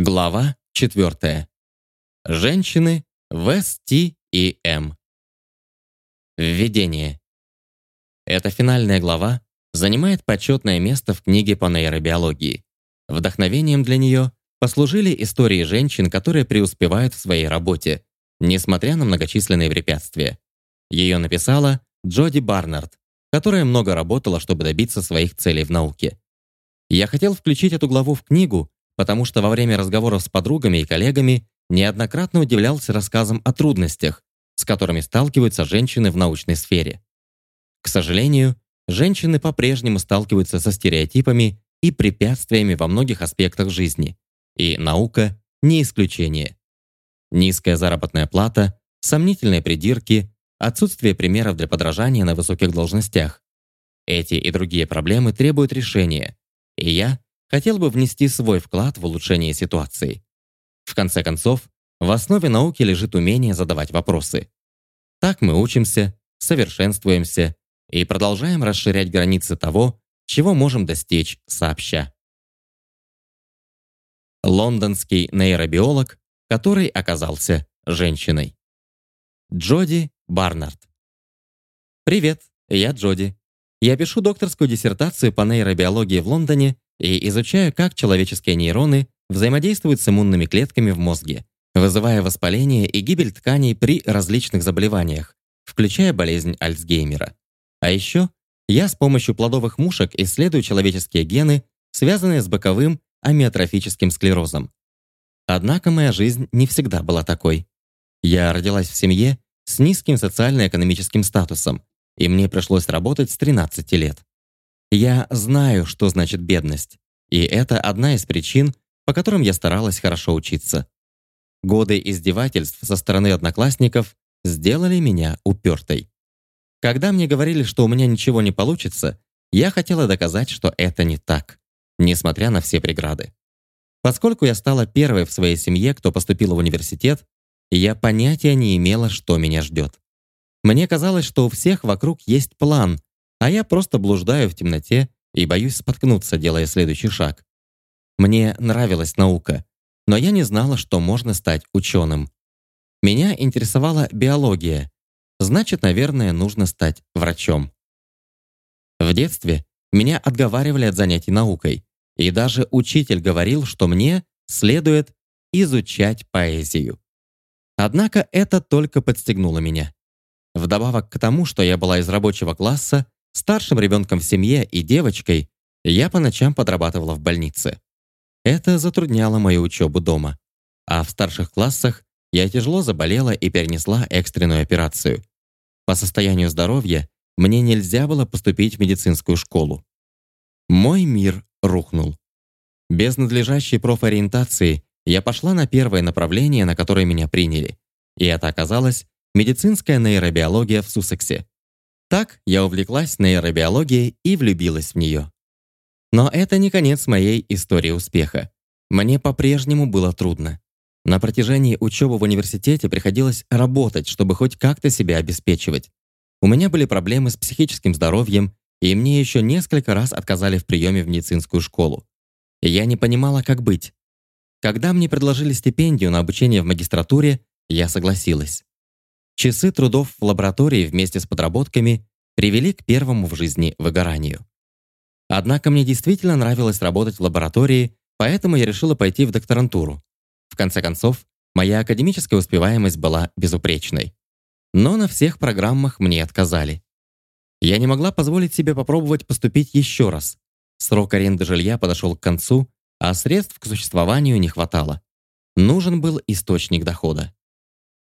Глава 4. Женщины в STEM. Введение. Эта финальная глава занимает почетное место в книге по нейробиологии. Вдохновением для нее послужили истории женщин, которые преуспевают в своей работе, несмотря на многочисленные препятствия. Ее написала Джоди Барнард, которая много работала, чтобы добиться своих целей в науке. Я хотел включить эту главу в книгу, потому что во время разговоров с подругами и коллегами неоднократно удивлялся рассказам о трудностях, с которыми сталкиваются женщины в научной сфере. К сожалению, женщины по-прежнему сталкиваются со стереотипами и препятствиями во многих аспектах жизни, и наука не исключение. Низкая заработная плата, сомнительные придирки, отсутствие примеров для подражания на высоких должностях. Эти и другие проблемы требуют решения, и я хотел бы внести свой вклад в улучшение ситуации. В конце концов, в основе науки лежит умение задавать вопросы. Так мы учимся, совершенствуемся и продолжаем расширять границы того, чего можем достичь сообща. Лондонский нейробиолог, который оказался женщиной. Джоди Барнард. Привет, я Джоди. Я пишу докторскую диссертацию по нейробиологии в Лондоне и изучаю, как человеческие нейроны взаимодействуют с иммунными клетками в мозге, вызывая воспаление и гибель тканей при различных заболеваниях, включая болезнь Альцгеймера. А еще я с помощью плодовых мушек исследую человеческие гены, связанные с боковым амиотрофическим склерозом. Однако моя жизнь не всегда была такой. Я родилась в семье с низким социально-экономическим статусом, и мне пришлось работать с 13 лет. Я знаю, что значит бедность, и это одна из причин, по которым я старалась хорошо учиться. Годы издевательств со стороны одноклассников сделали меня упертой. Когда мне говорили, что у меня ничего не получится, я хотела доказать, что это не так, несмотря на все преграды. Поскольку я стала первой в своей семье, кто поступил в университет, я понятия не имела, что меня ждет. Мне казалось, что у всех вокруг есть план, а я просто блуждаю в темноте и боюсь споткнуться, делая следующий шаг. Мне нравилась наука, но я не знала, что можно стать ученым. Меня интересовала биология, значит, наверное, нужно стать врачом. В детстве меня отговаривали от занятий наукой, и даже учитель говорил, что мне следует изучать поэзию. Однако это только подстегнуло меня. Вдобавок к тому, что я была из рабочего класса, Старшим ребенком в семье и девочкой я по ночам подрабатывала в больнице. Это затрудняло мою учебу дома. А в старших классах я тяжело заболела и перенесла экстренную операцию. По состоянию здоровья мне нельзя было поступить в медицинскую школу. Мой мир рухнул. Без надлежащей профориентации я пошла на первое направление, на которое меня приняли. И это оказалось медицинская нейробиология в Суссексе. Так я увлеклась нейробиологией и влюбилась в нее. Но это не конец моей истории успеха. Мне по-прежнему было трудно. На протяжении учебы в университете приходилось работать, чтобы хоть как-то себя обеспечивать. У меня были проблемы с психическим здоровьем, и мне еще несколько раз отказали в приеме в медицинскую школу. Я не понимала, как быть. Когда мне предложили стипендию на обучение в магистратуре, я согласилась. Часы трудов в лаборатории вместе с подработками привели к первому в жизни выгоранию. Однако мне действительно нравилось работать в лаборатории, поэтому я решила пойти в докторантуру. В конце концов, моя академическая успеваемость была безупречной. Но на всех программах мне отказали. Я не могла позволить себе попробовать поступить еще раз. Срок аренды жилья подошел к концу, а средств к существованию не хватало. Нужен был источник дохода.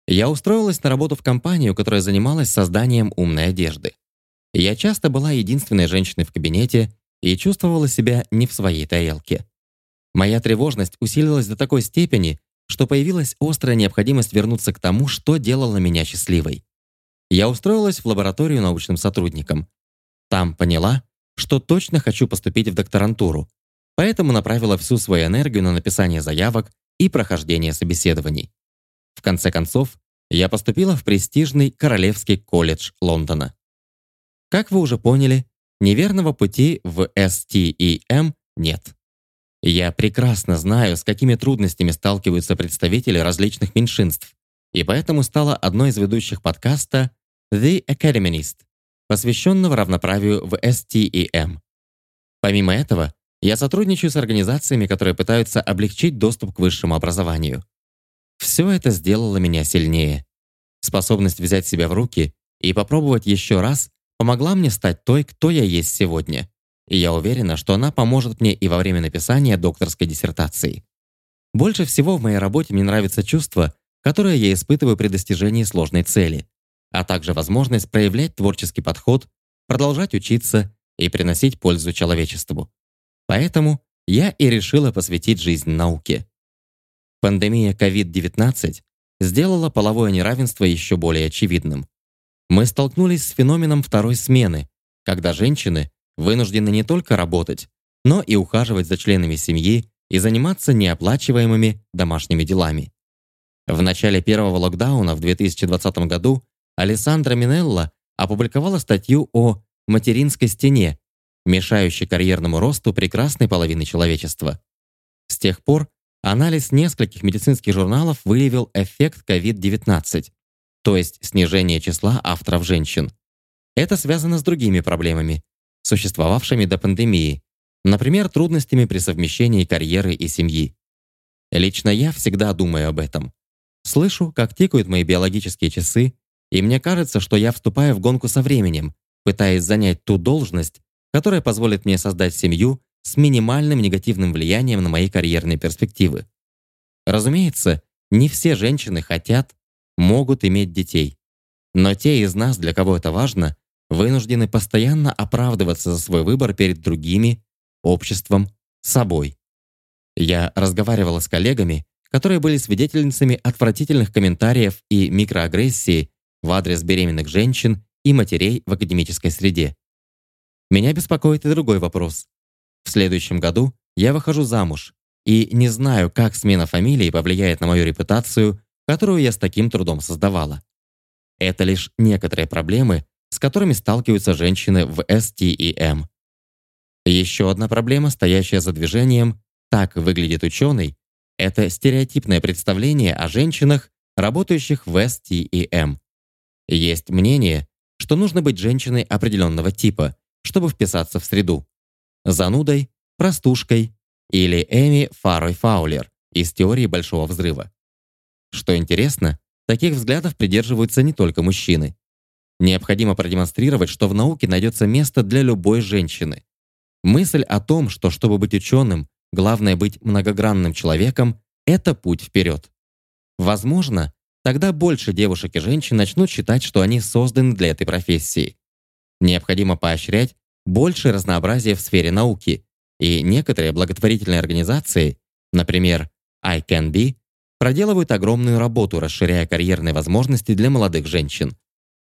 Я устроилась на работу в компанию, которая занималась созданием умной одежды. Я часто была единственной женщиной в кабинете и чувствовала себя не в своей тарелке. Моя тревожность усилилась до такой степени, что появилась острая необходимость вернуться к тому, что делало меня счастливой. Я устроилась в лабораторию научным сотрудником. Там поняла, что точно хочу поступить в докторантуру, поэтому направила всю свою энергию на написание заявок и прохождение собеседований. Конце концов, я поступила в престижный Королевский колледж Лондона. Как вы уже поняли, неверного пути в STEM нет. Я прекрасно знаю, с какими трудностями сталкиваются представители различных меньшинств, и поэтому стала одной из ведущих подкаста The Academist, посвященного равноправию в STEM. Помимо этого, я сотрудничаю с организациями, которые пытаются облегчить доступ к высшему образованию. Все это сделало меня сильнее. Способность взять себя в руки и попробовать еще раз помогла мне стать той, кто я есть сегодня. И я уверена, что она поможет мне и во время написания докторской диссертации. Больше всего в моей работе мне нравится чувство, которое я испытываю при достижении сложной цели, а также возможность проявлять творческий подход, продолжать учиться и приносить пользу человечеству. Поэтому я и решила посвятить жизнь науке. Пандемия COVID-19 сделала половое неравенство еще более очевидным. Мы столкнулись с феноменом второй смены, когда женщины вынуждены не только работать, но и ухаживать за членами семьи и заниматься неоплачиваемыми домашними делами. В начале первого локдауна в 2020 году Алессандра Минелла опубликовала статью о «материнской стене», мешающей карьерному росту прекрасной половины человечества. С тех пор Анализ нескольких медицинских журналов выявил эффект COVID-19, то есть снижение числа авторов женщин. Это связано с другими проблемами, существовавшими до пандемии, например, трудностями при совмещении карьеры и семьи. Лично я всегда думаю об этом. Слышу, как тикают мои биологические часы, и мне кажется, что я вступаю в гонку со временем, пытаясь занять ту должность, которая позволит мне создать семью с минимальным негативным влиянием на мои карьерные перспективы. Разумеется, не все женщины хотят, могут иметь детей. Но те из нас, для кого это важно, вынуждены постоянно оправдываться за свой выбор перед другими, обществом, собой. Я разговаривала с коллегами, которые были свидетельницами отвратительных комментариев и микроагрессии в адрес беременных женщин и матерей в академической среде. Меня беспокоит и другой вопрос. В следующем году я выхожу замуж и не знаю, как смена фамилии повлияет на мою репутацию, которую я с таким трудом создавала. Это лишь некоторые проблемы, с которыми сталкиваются женщины в STEM. Еще одна проблема, стоящая за движением «Так выглядит ученый», это стереотипное представление о женщинах, работающих в STEM. Есть мнение, что нужно быть женщиной определенного типа, чтобы вписаться в среду занудой, простушкой или Эми Фарой Фаулер из теории Большого Взрыва. Что интересно, таких взглядов придерживаются не только мужчины. Необходимо продемонстрировать, что в науке найдется место для любой женщины. Мысль о том, что чтобы быть ученым, главное быть многогранным человеком, это путь вперед. Возможно, тогда больше девушек и женщин начнут считать, что они созданы для этой профессии. Необходимо поощрять больше разнообразия в сфере науки, и некоторые благотворительные организации, например, iCanBe, проделывают огромную работу, расширяя карьерные возможности для молодых женщин.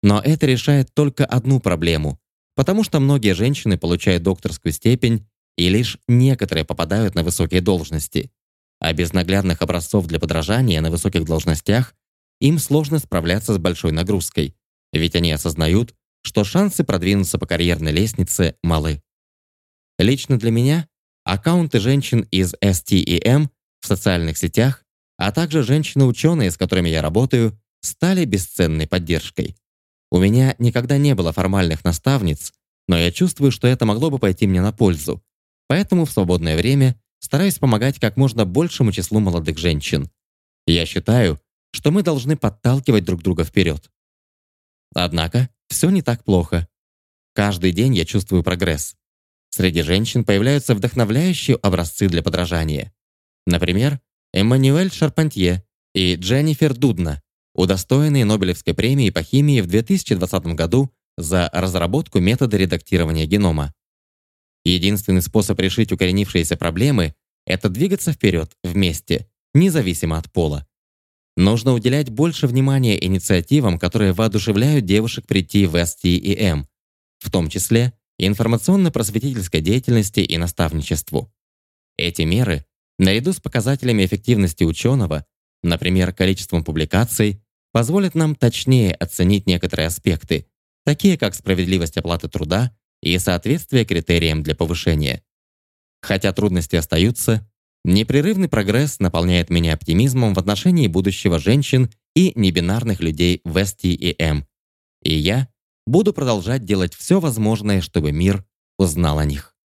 Но это решает только одну проблему, потому что многие женщины получают докторскую степень, и лишь некоторые попадают на высокие должности. А без наглядных образцов для подражания на высоких должностях им сложно справляться с большой нагрузкой, ведь они осознают, что шансы продвинуться по карьерной лестнице малы. Лично для меня аккаунты женщин из STEM в социальных сетях, а также женщины-ученые, с которыми я работаю, стали бесценной поддержкой. У меня никогда не было формальных наставниц, но я чувствую, что это могло бы пойти мне на пользу. Поэтому в свободное время стараюсь помогать как можно большему числу молодых женщин. Я считаю, что мы должны подталкивать друг друга вперед. Однако, все не так плохо. Каждый день я чувствую прогресс. Среди женщин появляются вдохновляющие образцы для подражания. Например, Эммануэль Шарпантье и Дженнифер Дудна, удостоенные Нобелевской премии по химии в 2020 году за разработку метода редактирования генома. Единственный способ решить укоренившиеся проблемы – это двигаться вперед вместе, независимо от пола. Нужно уделять больше внимания инициативам, которые воодушевляют девушек прийти в STEM, в том числе информационно-просветительской деятельности и наставничеству. Эти меры, наряду с показателями эффективности ученого, например, количеством публикаций, позволят нам точнее оценить некоторые аспекты, такие как справедливость оплаты труда и соответствие критериям для повышения. Хотя трудности остаются, непрерывный прогресс наполняет меня оптимизмом в отношении будущего женщин и небинарных людей в STEM. И я буду продолжать делать все возможное, чтобы мир узнал о них.